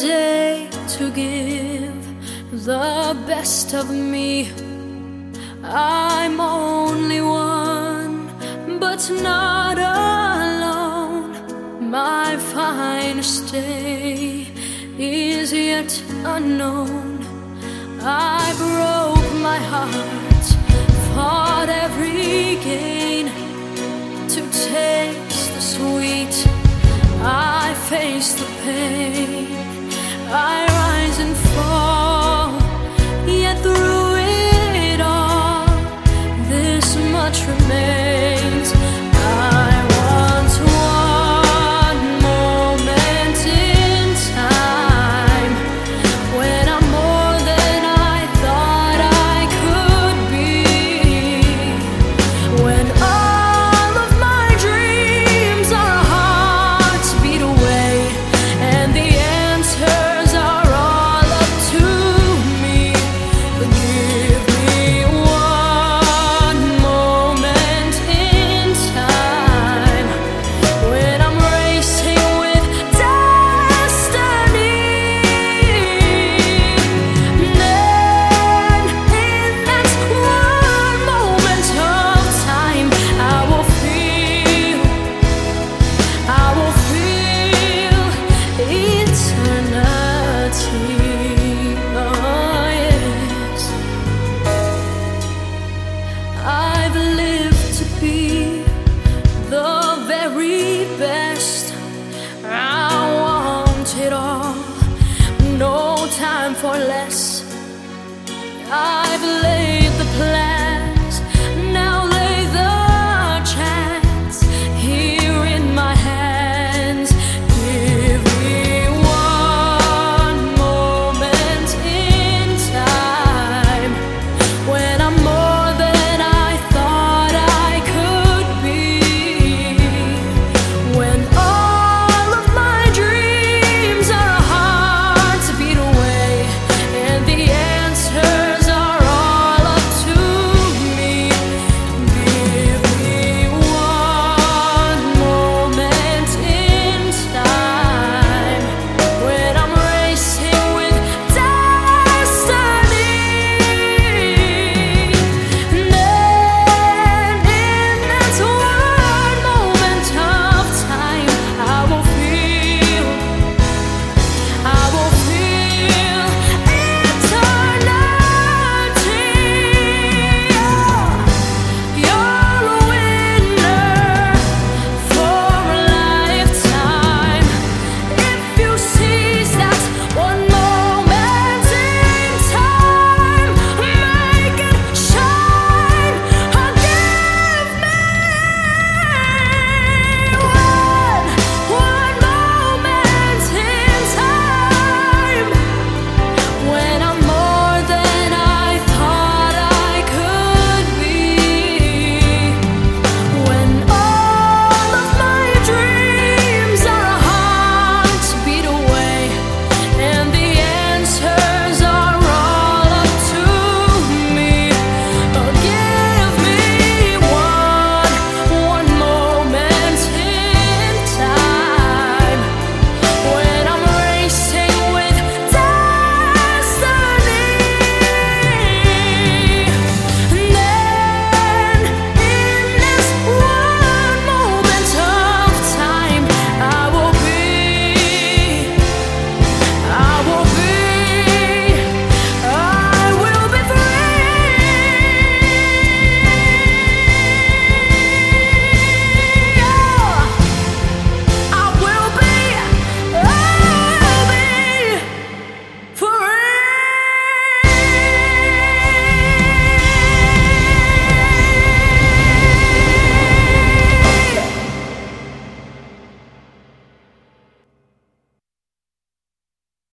day to give the best of me. I'm only one, but not alone. My finest day is yet unknown. I broke my heart, fought every gain to taste the sweet. I face the pain, I rise and fall, for less. I